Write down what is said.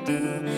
do.